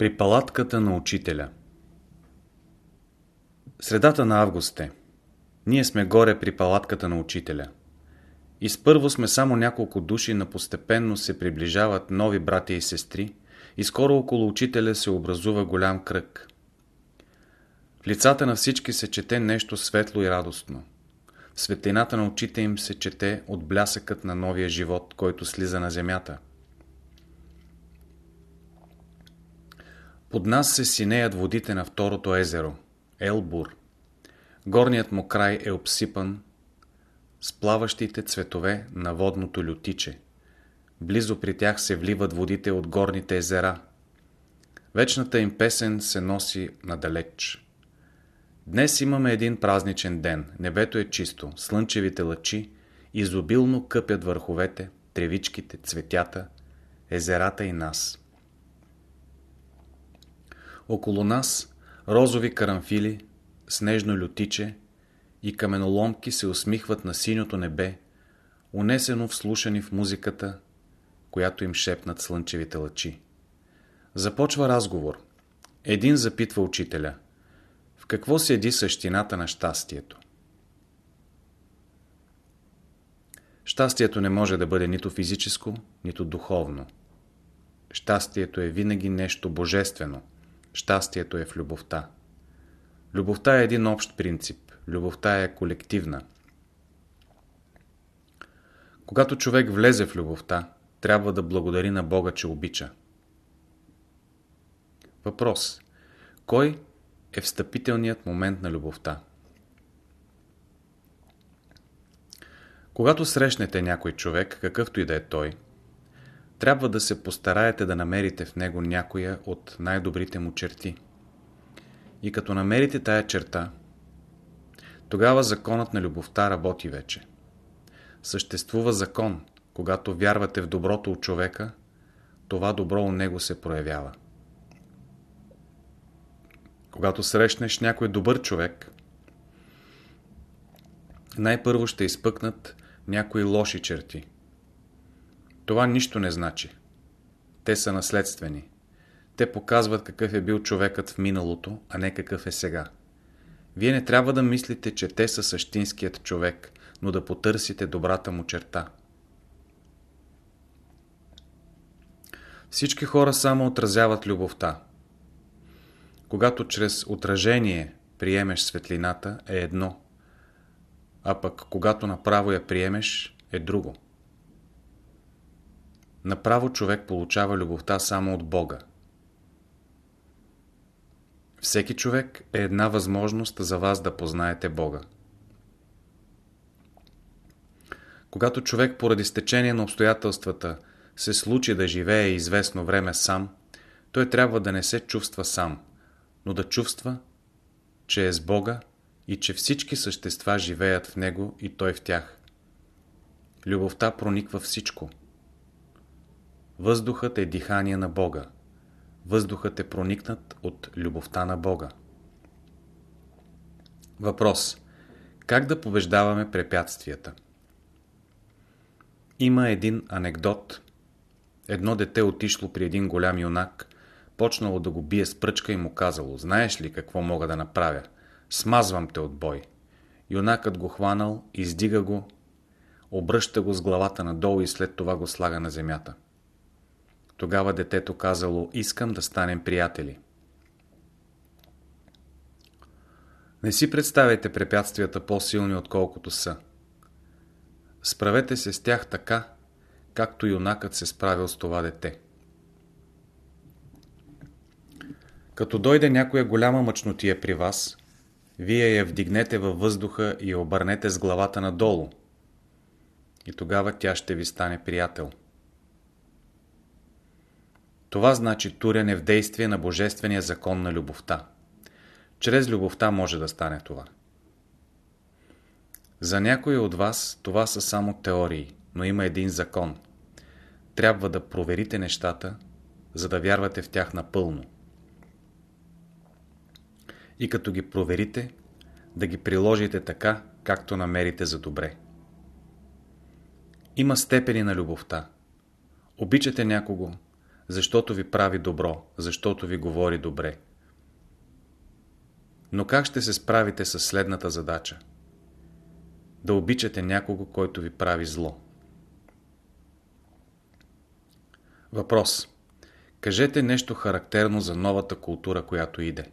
При палатката на учителя Средата на август е. Ние сме горе при палатката на учителя. Изпърво сме само няколко души, но постепенно се приближават нови братя и сестри и скоро около учителя се образува голям кръг. В лицата на всички се чете нещо светло и радостно. В светлината на очите им се чете от блясъкът на новия живот, който слиза на земята. Под нас се синеят водите на второто езеро – Елбур. Горният му край е обсипан с плаващите цветове на водното лютиче. Близо при тях се вливат водите от горните езера. Вечната им песен се носи надалеч. Днес имаме един празничен ден. Небето е чисто, слънчевите лъчи изобилно къпят върховете, тревичките, цветята, езерата и нас. Около нас розови карамфили, снежно лютиче и каменоломки се усмихват на синьото небе, унесено вслушани в музиката, която им шепнат слънчевите лъчи. Започва разговор. Един запитва учителя. В какво седи същината на щастието? Щастието не може да бъде нито физическо, нито духовно. Щастието е винаги нещо божествено – Щастието е в любовта. Любовта е един общ принцип. Любовта е колективна. Когато човек влезе в любовта, трябва да благодари на Бога, че обича. Въпрос. Кой е встъпителният момент на любовта? Когато срещнете някой човек, какъвто и да е той, трябва да се постараете да намерите в него някоя от най-добрите му черти. И като намерите тая черта, тогава законът на любовта работи вече. Съществува закон, когато вярвате в доброто от човека, това добро у него се проявява. Когато срещнеш някой добър човек, най-първо ще изпъкнат някои лоши черти – това нищо не значи. Те са наследствени. Те показват какъв е бил човекът в миналото, а не какъв е сега. Вие не трябва да мислите, че те са същинският човек, но да потърсите добрата му черта. Всички хора само отразяват любовта. Когато чрез отражение приемеш светлината е едно, а пък когато направо я приемеш е друго. Направо човек получава любовта само от Бога. Всеки човек е една възможност за вас да познаете Бога. Когато човек поради стечение на обстоятелствата се случи да живее известно време сам, той трябва да не се чувства сам, но да чувства, че е с Бога и че всички същества живеят в Него и Той в тях. Любовта прониква всичко – Въздухът е дихание на Бога. Въздухът е проникнат от любовта на Бога. Въпрос. Как да побеждаваме препятствията? Има един анекдот. Едно дете отишло при един голям юнак, почнало да го бие с пръчка и му казало, знаеш ли какво мога да направя? Смазвам те от бой. Юнакът го хванал, издига го, обръща го с главата надолу и след това го слага на земята. Тогава детето казало, искам да станем приятели. Не си представяйте препятствията по-силни отколкото са. Справете се с тях така, както юнакът се справил с това дете. Като дойде някоя голяма мъчнотия при вас, вие я вдигнете във въздуха и обърнете с главата надолу. И тогава тя ще ви стане приятел. Това значи турене в действие на Божествения закон на любовта. Чрез любовта може да стане това. За някои от вас това са само теории, но има един закон. Трябва да проверите нещата, за да вярвате в тях напълно. И като ги проверите, да ги приложите така, както намерите за добре. Има степени на любовта. Обичате някого, защото ви прави добро, защото ви говори добре. Но как ще се справите с следната задача? Да обичате някого, който ви прави зло. Въпрос. Кажете нещо характерно за новата култура, която иде.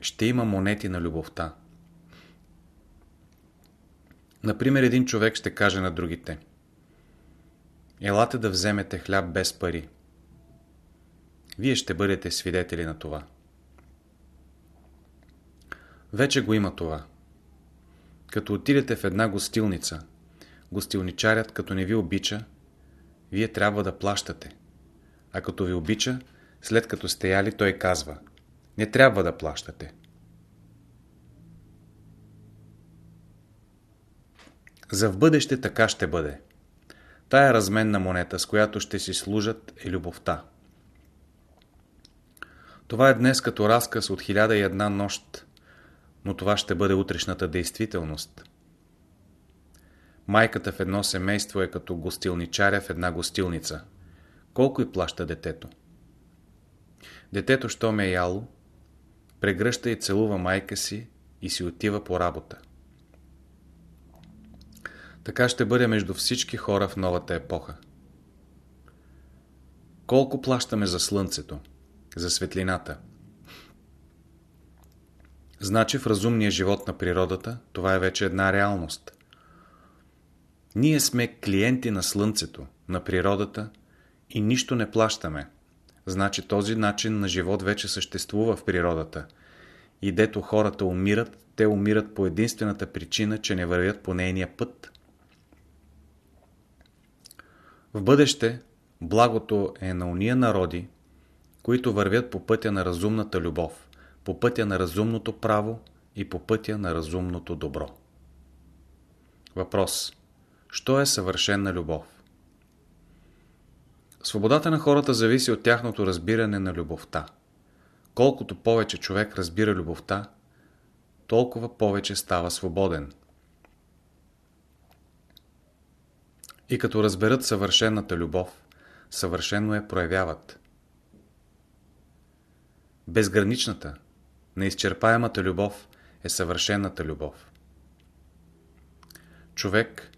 Ще има монети на любовта. Например, един човек ще каже на другите Елате да вземете хляб без пари. Вие ще бъдете свидетели на това. Вече го има това. Като отидете в една гостилница, гостилничарят като не ви обича, вие трябва да плащате. А като ви обича, след като сте яли, той казва Не трябва да плащате. За в бъдеще така ще бъде. Тая разменна монета, с която ще си служат, е любовта. Това е днес като разказ от хиляда и една нощ, но това ще бъде утрешната действителност. Майката в едно семейство е като гостилничаря в една гостилница. Колко и плаща детето? Детето, що ме е яло, прегръща и целува майка си и си отива по работа. Така ще бъде между всички хора в новата епоха. Колко плащаме за слънцето, за светлината? Значи в разумния живот на природата това е вече една реалност. Ние сме клиенти на слънцето, на природата и нищо не плащаме. Значи този начин на живот вече съществува в природата. И дето хората умират, те умират по единствената причина, че не вървят по нейния път. В бъдеще благото е на уния народи, които вървят по пътя на разумната любов, по пътя на разумното право и по пътя на разумното добро. Въпрос. Що е съвършена любов? Свободата на хората зависи от тяхното разбиране на любовта. Колкото повече човек разбира любовта, толкова повече става свободен. И като разберат съвършената любов, съвършено я проявяват. Безграничната, неизчерпаемата любов е съвършената любов. Човек,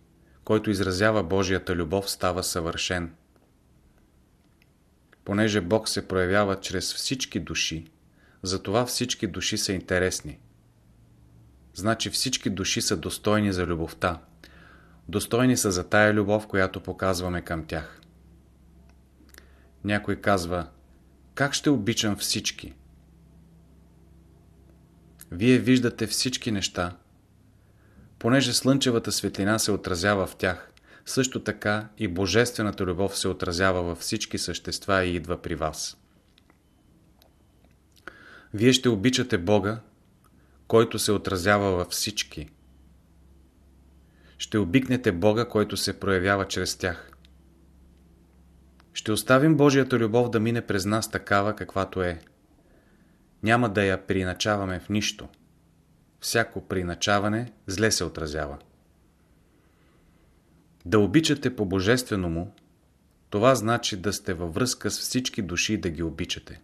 който изразява Божията любов, става съвършен. Понеже Бог се проявява чрез всички души, затова всички души са интересни. Значи всички души са достойни за любовта. Достойни са за тая любов, която показваме към тях. Някой казва, как ще обичам всички? Вие виждате всички неща, понеже слънчевата светлина се отразява в тях, също така и божествената любов се отразява във всички същества и идва при вас. Вие ще обичате Бога, който се отразява във всички – ще обикнете Бога, който се проявява чрез тях. Ще оставим Божията любов да мине през нас такава, каквато е. Няма да я приначаваме в нищо. Всяко приначаване зле се отразява. Да обичате по божествено му, това значи да сте във връзка с всички души да ги обичате.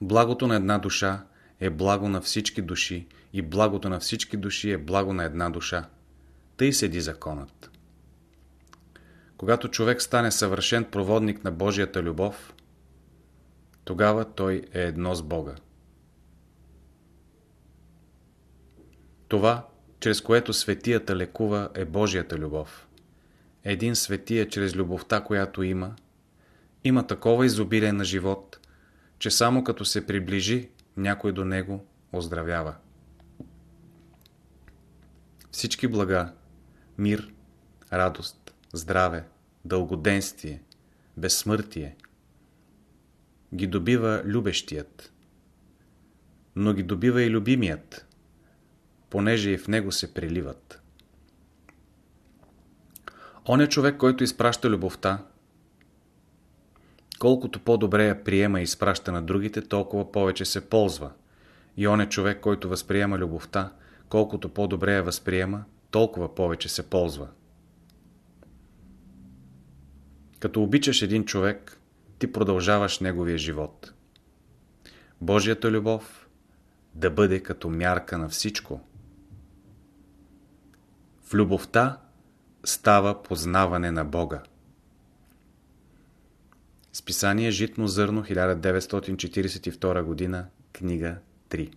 Благото на една душа е благо на всички души и благото на всички души е благо на една душа. Тъй седи законът. Когато човек стане съвършен проводник на Божията любов, тогава той е едно с Бога. Това, чрез което светията лекува, е Божията любов. Един светия чрез любовта, която има, има такова изобилие на живот, че само като се приближи някой до него, оздравява. Всички блага, мир, радост, здраве, дългоденствие, безсмъртие ги добива любещият, но ги добива и любимият, понеже и в него се преливат. Он е човек, който изпраща любовта, колкото по-добре я приема и изпраща на другите, толкова повече се ползва. И он е човек, който възприема любовта, колкото по-добре я възприема, толкова повече се ползва. Като обичаш един човек, ти продължаваш неговия живот. Божията любов да бъде като мярка на всичко. В любовта става познаване на Бога. Списание Житно зърно 1942 г. Книга 3